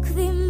takvim